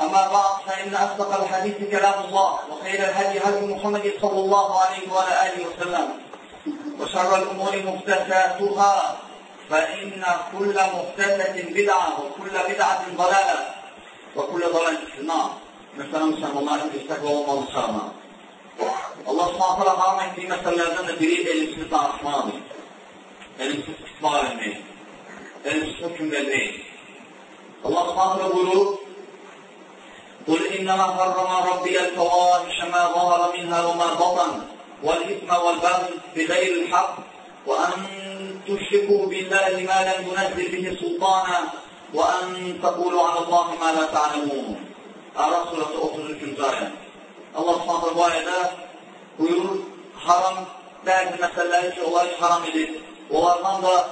أما بعد فإن أصدق الحديث كلام الله وخير الهدي هدي محمد صلى الله عليه وعلى آله وسلم وشر الأمور محدثاتها فإن كل محدثة بدعة وكل بدعة ضلالة وكل ضلالة في النار مثلا مسلم الله أن يستقبل الله صارنا Allah subhanətə alə haram etdiyi məsələlərdən də biri elmsiz danışmadır. Elmsiz istismar etmək. Elmsiz hökum vermək. Allah subhanətə buyurur, قل إنما حرم ربي الفواحش ما ظهر منها وما بطن والإثم والبغي بغير الحق وأن تشركوا بالله ما لم ينزل به سلطانا وأن تقولوا على الله ما لا تعلمون أرسل سؤال الجزاء الله سبحانه وتعالى buyurur, haram bazı meseleleri ki onlar hiç haram edin. Onlardan da,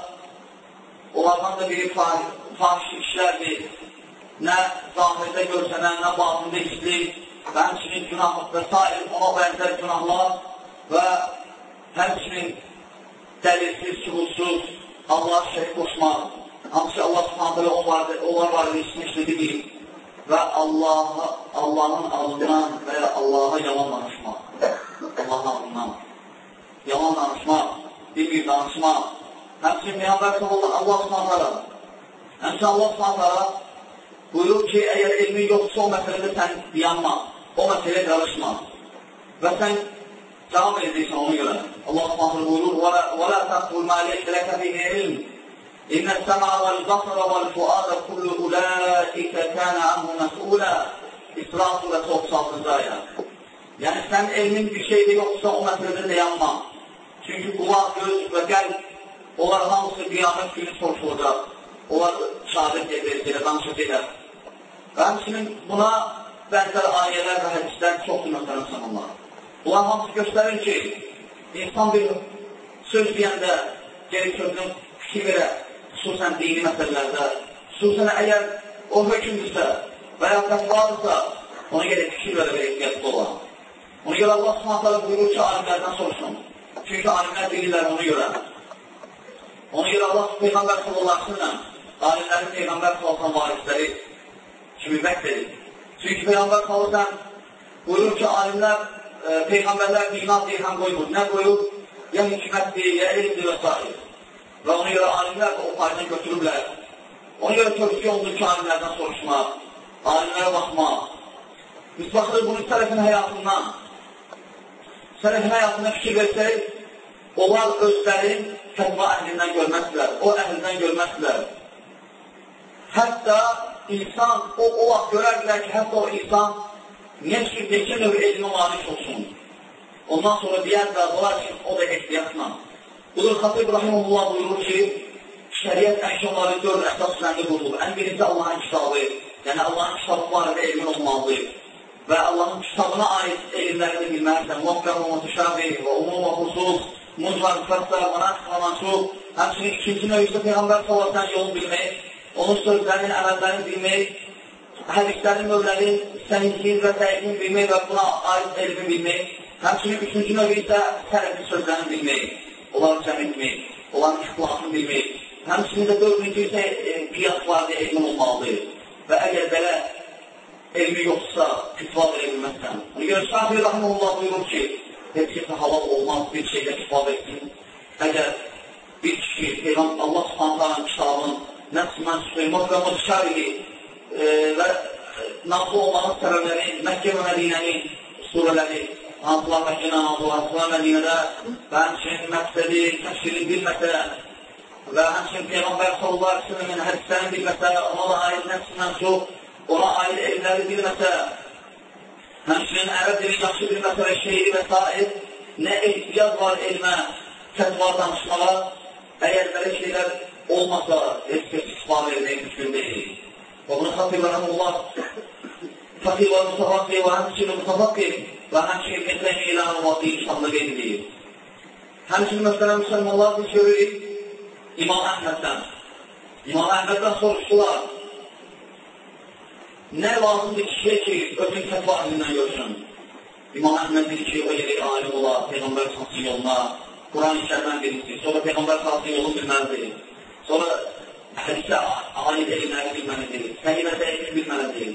onlardan da biri fahiş işler. Nə zahirdə görsənən, nə batında işlik və həmçinin günah və s. ona bənzər günahlar və həmçinin dəlilsiz, sübutsuz Allah şərik qoşmaq. Hamısı Allah subhanətələ onlar var, işmişlidir və Allah'a, Allahın adından və ya Allah'a yalan danışmaq. Allahın adından. Yalan danışmaq, bir-bir danışmaq. Həmçin Peyğəmbər sallallahu Allah subhanətələ. Həmçin Allah subhanətələ buyurur ki, əgər elmin yoxdursa o məsələdə sən dayanma, o məsələyə qarışma. Və sən cavab edəcəksən ona görə. Allah subhanətələ buyurur, وَلَا تَقْبُلْ مَا لَيْسَ لَكَ بِهِ عِلْمٍ إن السمع والبصر والفؤاد كل أولئك كان عنه مسؤولا İsra surəsi 36-cı ayə. Yəni, sən elmin bir şeydə yoxsa o məsələdə dayanma. Çünki qulaq, göz və qəlb, onlar hamısı qiyamət günü soruşulacaq. Onlar şahidət edəcəklər, danışacaqlar. Və həmçinin buna bənzər ayələr və hədislər çoxdur məsələn sanırlar. Bunlar hamısı göstərir ki, insan bir söz deyəndə geri sözün fikir verər xüsusən dini məsələlərdə, xüsusən əgər o hökümdürsə və ya təqvadırsa, ona görə fikir verə və ehtiyatlı olan. Ona görə Allah subhanətələ buyurur ki, alimlərdən soruşun. Çünki alimlər bilirlər ona görə. Ona görə Allah Peyğəmbər sallallahu aleyhi ve sellem alimlərin Peyğəmbər sallallahu varisləri vəqt edir. Çünki Peyğəmbər sallallahu buyurur ki, alimlər, e, Peyğəmbərlər dinar dirhəm qoymur. Nə qoyur? Ya hikmətdir, ya elmdir və s. Və ona görə alimlər o paydan götürürlər. Ona görə tövsiyə olunur ki, alimlərdən soruşmaq, alimlərə baxmaq. Biz baxırıq bunun sələfin həyatından. Sələfin həyatına fikir versək, onlar özlərin fətva əhlindən görməzlər, o əhlindən görməzlər. Hətta insan, o, o vaxt görərdilər ki, hətta o insan neçə, neçə növ elmə malik olsun. Ondan sonra deyərdilər, onlar ki, o da ehtiyatla. Budur, Xatib Rahimullah buyurur ki, şəriət əhkamları dörd əsas üzərində qurulur. Ən birinci Allahın kitabı, yəni Allahın kitabı barədə elmin olmalıdır və Allahın kitabına aid elmlərini bilməlisən. Muhkəm və mutuşabih və umum və xusus, muzvar, fəssər, manasıq və mansub. Həmçinin ikinci növüzdə Peyğəmbər sallallahu yolu bilmək, onun sözlərinin, əməllərini bilmək, hədislərin növlərin, səhihliyin və səhihliyin bilmək və buna aid elmi bilmək. Həmçinin üçüncü növü isə sələfi sözlərini bilmək, onları cəm etmək, onların ixtilafını bilmək. Həmçinin də dördüncü isə e, qiyas barədə elmin olmalıdır. Və əgər belə elmi yoxsa, kütva verə bilməzsən. Ona görə Şafir Rahmanullah buyurur ki, heç kəsə halal olmaz bir şeydə kütva versin. Əgər bir kişi, Peyğəmbər Allah Subhanahu kitabın nəfsindən Süleyman və Mutşarihi e, və nazlı olmanın səbəbləri Məkkə və Mədinənin surələri hansılar Məkkədən aldılar, hansılar Mədinədə və həmçinin məqsədi təşkili bilməsə və həmçinin Peyğəmbər sallallahu aleyhi ve sellemin hədislərini bilməsə, ona da aid nəfsindən çox, ona aid elmləri bilməsə, həmçinin ərəb dili yaxşı bilməsə və şeiri və s. nə ehtiyac var elmə, fətva danışmağa, əgər belə şeylər olmasa, heç kəs istifadə etmək mümkün deyil. Və bunu xatiblərəm Allah fakir və mütəfaqi və həmçinin mütəfaqi və həmçinin etləmi ilə anımatı kitabda qeyd edir. Həmçinin məsələn müsəlmanlar biz görürük İmam Əhməddən. İmam Əhməddən soruşdular. Nə lazımdır kişiyə ki, özün fətva əlindən görsün? İmam Əhməd deyir ki, o yeri alim ola, Peyğəmbər salsın yoluna, Quran-ı şərmən bilinsin, sonra Peyğəmbər salsın yolunu bilməlidir. Sonra hədisə aid elmləri bilməlidir, səhiyyə və səhiyyə bilməlidir.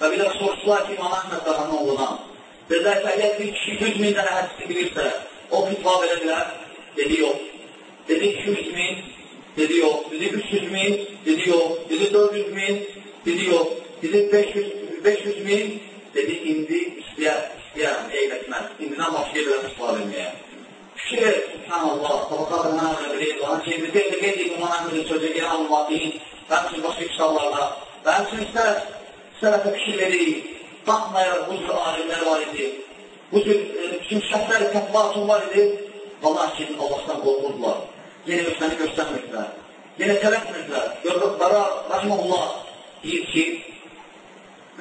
Və bir də soruşdular ki, İmam Əhməd Qahanın oğluna, dedilər ki, əgər bir kişi 100 min dənə hədisi bilirsə, o fitva verə bilər? Dedi, yox. Dedi 200 min, dedi yox. Dedi 300 min, dedi yox. Dedi 400 min, dedi yox. Dedi 500, 500 min, dedi indi istəyər, istəyərəm, eyləşməz. İndidən başlayır belə fitva verməyə. Fikir, subhanallah, tabaqatından öyle bilir. Onun için bir de qeyd ona əmrin sözü geri alınmadığı, həmçin başqa kitablarda, və həmçin istər sələfə kişiləri baxmayaraq bu cür alimlər var idi. Bu cür e, bütün şəhətləri təqvatun var idi. Və lakin Allahdan qorxurdular. Yenə özlərini göstərmirdilər. Yenə tələfmirdilər. Gördüklərə Rəhməlullah deyir ki,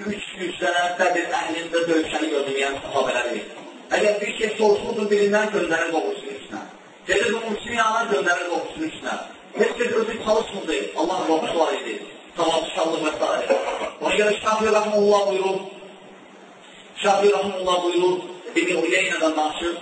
300 sənə Qədir əhlində döyüşəni gördüm, yəni sahabələri. Əgər bir şey soruşmudun birindən göndərir qoğusun üstünə. Gedir bu müslümin yana göndərir qoğusun üstünə. Heç bir özü çalışmırdı. Allah qorxusu var idi. Tamamçıqallıq və s. Ona görə Şafi Rəhməlullah buyurur, Şafi Rəhməlullah buyurur, İbn Uyeynədən danışır,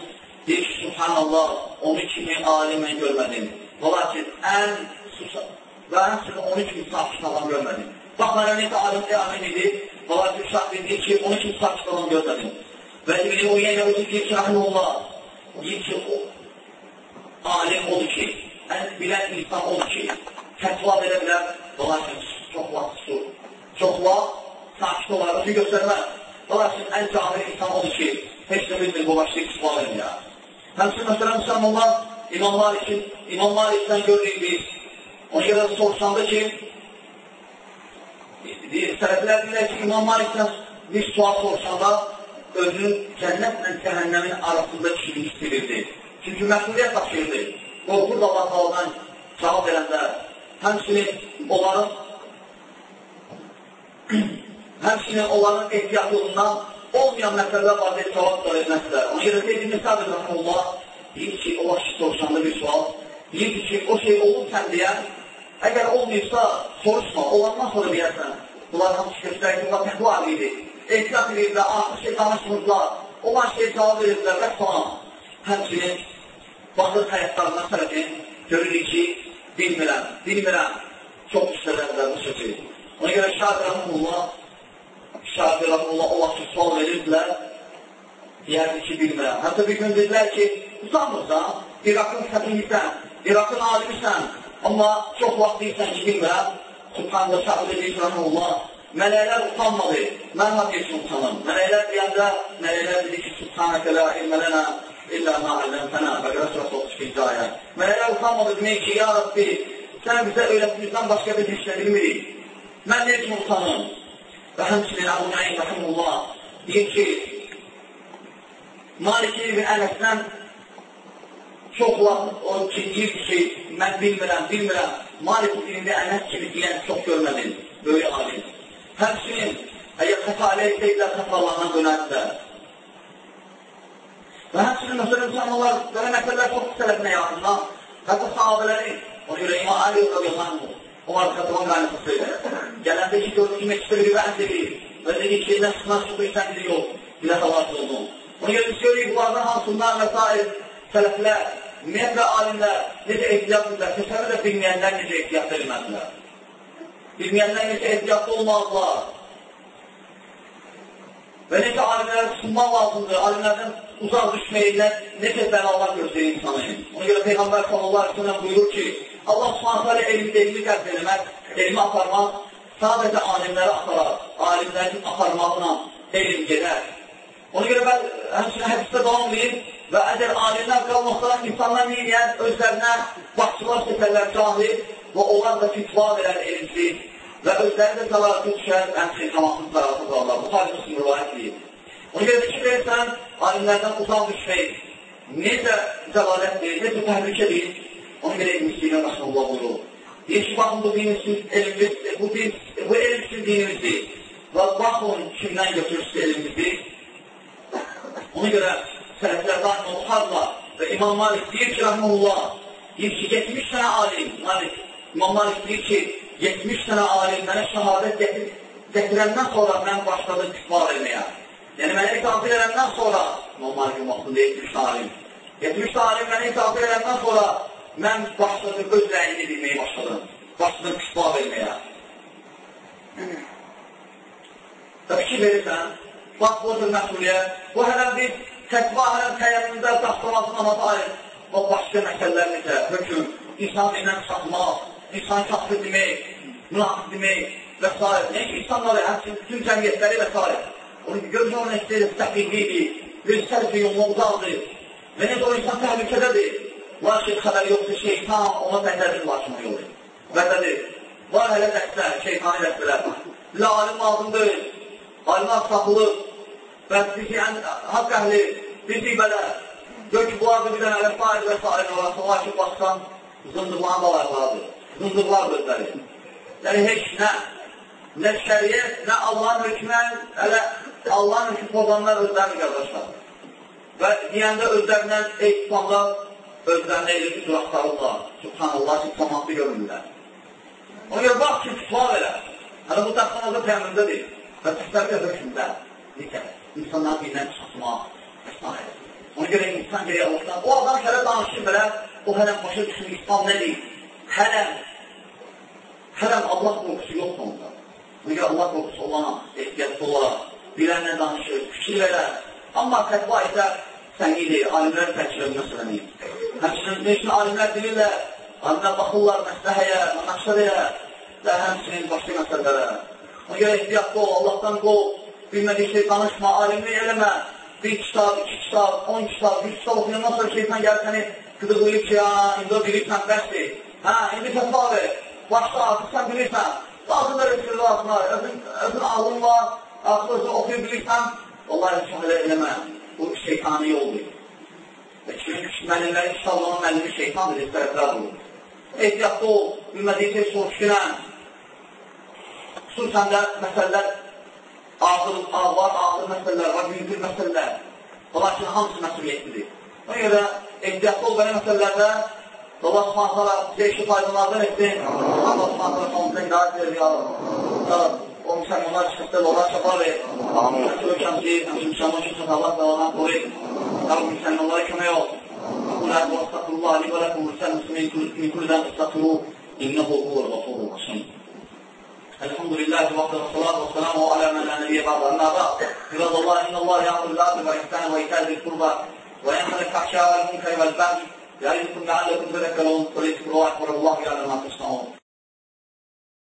deyir ki, Subhanallah, onu kimi alim mən görmədim. Və lakin ən susa və həmçinin onu kimi sakit adam görmədim. Baxmayaraq necə alim alim idi, və lakin Şafi deyir ki, onu kimi sakit adam görmədim. Və İbn Uyeynə özü deyir ki, Rəhməlullah, deyir ki, o alim odur ki, ən bilən insan odur ki, fətva verə bilər, və lakin çox vaxt susur. Çox vaxt sakit olar, özü göstərməz. Və lakin ən cahil insan odur ki, heç nə bilmir, bu başlayıb istifadə edir. Həmçin, məsələn, müsəlmanlar İmam Malik'in, İmam Malik'dən görürük biz. Ona görə soruşanda ki, sələflər deyilər ki, İmam Malik'dən bir sual soruşanda özünün cənnətlə cəhənnəmin arasında istəyirdi. Çünki məsuliyyət daşıyırdı. Qorxurdu Allah-Allahdan cavab verəndə. Həmçinin onların həmçinin onların ehtiyatlığından olmayan məsələlər deyə cavab da verməzlər. Ona görə Zeyd ibn Sabir Rəhməllah deyir ki, o vaxt soruşanda bir sual, deyir ki, o şey olur sən deyən, əgər olmayıbsa soruşma, olandan sonra deyərsən. Bunlar hamısı göstərir ki, bunlar təqva idi. Ehtiyat edirlər, artıq şey danışmırdılar, olan şey cavab verirdilər və falan. Həmçinin baxır həyatlarından tərəfin görürük ki, bilmirəm, bilmirəm, çox istədərlər bu sözü. Ona görə Şahid Rəhməllah Şafi Rahullah o vaxt sual verirdilər, deyərdi ki, bilmirəm. Hətta bir gün dedilər ki, utanmırsan, İraqın fətihisən, İraqın alimisən, amma çox vaxt deyirsən ki, bilmirəm. Subhanədə Şafi deyir Rahullah, mələklər utanmadı, mən nə deyirsin utanım. Mələklər deyəndə, mələklər dedi ki, Subhanəkə la ilmələnə illə mə əlləmsənə, Bəqərə surəsi 32-ci ayə. Mələklər utanmadı demək ki, ya Rabbi, sən bizə öyrətmizdən başqa bir heç nə bilmirik. Mən deyirsin utanım. Və həmçinin Əbu Nəyin Rəhəmullah deyir ki, Maliki ibn Ənəsdən çox vaxt o ki, deyir ki, mən bilmirəm, bilmirəm, Malik ibn Ənəs kimi deyən çox görmədim, böyük alim. Həmçinin, əgər xəta ilə etsəydilər, xətalarına dönərdilər. Və həmçinin, məsələn, müsəlmanlar, belə məsələlər çox sələfinə yaxından, hətta sahabələri, ona görə İmam Ali radiyallahu Umar Xətəban qaynıqlısı gələndə ki, gördü ki, məktudə biri vənd edir və dedi ki, nə sıxına çıxırsan, dedi, yox, bilə xalas oldum. Ona görə biz görürük, bunlardan hansından və s. sələflər, ümumiyyətlə alimlər necə ehtiyat edirlər, təsəvvür də bilməyənlər necə ehtiyat edilməzlər. Bilməyənlər necə ehtiyatlı olmazlar. Və necə alimlərə sunmaq lazımdır, alimlərdən uzaq düşməklə necə bəlalar göstərir insanı. Ona görə Peyğəmbər sallallahu aleyhi ve buyurur ki, Allah subhanətə elmi, elmi qəbd eləmək, elmi aparmaq sadəcə alimləri aparar. Alimlərin aparmaqla elm gedər. Ona görə mən həmçinin hədisdə davam edeyim və əgər alimlər qalmaqdan insanlar neyəyən, özlərinə başçılar seçərlər cahil və onlar da fitva verər elmsiz və özləri də zəlalətə düşər, həmçinin cəmatın zəlalətə qalırlar. Bu xalis Müslüm rivayət edir. Ona görə fikir verirsən, alimlərdən uzaq düşmək necə zəlalətdir, necə təhlükədir, ona görə elmsizliyə rəxməllah buyurur. Deyir ki, baxın bu din elmimiz, bu, din, bu elm sizin dinimizdir və baxın kimdən götürürsünüz elmimizi, Ona görə sələflərdən oxarla və İmam Malik deyir ki, rəhməlullah, deyir ki, 70 sənə alim, Malik, İmam Malik deyir ki, 70 sənə alim mənə şəhadət gətir, gətirəndən sonra mən başladım fitva verməyə. Yəni, mənə itaat edəndən sonra, İmam Malikin vaxtında 70 alim, 70 alim mənə itaat edəndən sonra mən başladım, öz rəyini bilməyə başladım. Başladım fitva verməyə. Və fikir verirsən, bax, bu cür məsuliyyət. Bu hələm biz təkva, hələm təyyəmində daxtalaması namaza aid. O başqa məsələlər necə, hökum, insan dindən çıxartmaq, insan kafir demək, münafiq demək və s. Yəni insanları, həmçin bütün cəmiyyətləri və s. Onu görürsə, onun istəyir, təqiqidir, bir sərfi yoluna uzaqdır və necə o insan təhlükədədir. Lakin xəbər yoxdur, şeytan ona bəndədir, lakin o yolu. Bəndədir. Var hələ dəstər, şeytani dəstələr. Bilə alim lazım deyil, alimə saxılır, və bizi yəni, haqq əhli, bizi belə, gör ki, bunlarda bir dənə vəsair və s. var ki, baxsan, zındıqların da varlardır. Zındıqlar özləri. Yəni, heç nə, nə şəriyyət, nə Allahın hökmən, hələ Allahın hökm pozanlar özlərini qardaşlar. Və deyəndə özlərindən ey tutanlar, özlərinə elə ki, duraqlarırlar. Subhanallah ki, cəmatlı görmürlər. Ona görə, bax ki, tutma belə. Hələ bu dəxsanazda təmrindədir və təsəvvür hökmdə. Necə? insanların dindən çıxmaq və s. Ona görə insan gerək Allahdan, o adam hələ danışır belə, o hələm başa düşür, İslam nədir? Hələm, hələm Allah qorxusu yoxdur onda. Görə Allah qorxusu olana, ehtiyatlı olaraq, bilənlə danışır, fikir verər. Amma təqva isə səhidir, alimlər təkrir məsələni. Həmçinin, neçin alimlər bilirlər, alimlər baxırlar məsləhəyə, mənaşərəyə və həmçinin başqa məsələlərə. Ona görə ehtiyatlı ol, Allahdan qol, bilmədiyi şey danışma, alimlik eləmə, bir kitab, iki kitab, on kitab, yüz kitab oxuyandan sonra şeytan gəlir səni qıdıqlayıb ki, ya, indi o bilirsən, bəsdir. Hə, indi fətva ver, başda artıq sən bilirsən, lazım da rəsələ lazım var, özün, özün ağlın var, artıq özün oxuyub bilirsən, onları şəhələ eləmə, bu şeytani yoldur. Və çünki müəllimlərin kitablarının müəllimi şeytandır, istərəklər olur. Ehtiyatlı ol, bilmədiyi şey soruş günən, xüsusən də məsələlər ağır, ağlar, ağır məsələlər var, yüngül məsələlər. Lakin hamısı məsuliyyətlidir. Ona görə ehtiyatlı ol belə məsələlərdə Allah subhanətələ bizə işi faydalardan etsin. Allah subhanətələ sonunda hidayət verir, ya Rabbi. O müsəlmanlar çıxıqdır, ona çapar ver. Təşəkkürəm ki, müsəlman üçün Allah da ona qoru. Ya Rabbi, müsəlmanlara kömək ol. Qulən və əstəqullah, li və ləkum müsəl müslimin kuldən əstəqulu, innəhu qulur və qulur qasim. Elhamdülillah, vəqdə və salatu və salamu alə mən nəbiyyə bəqdə. Əmə bəqdə, İbədəllah, innəllahi yəqdür ləqdə və ihsən və itəzil qurba və yəmhəl fəhşə və mülkə və ləqdə والبغي يعظكم لعلكم تذكرون ولذكر الله أكبر الله يعلم ما تصنعون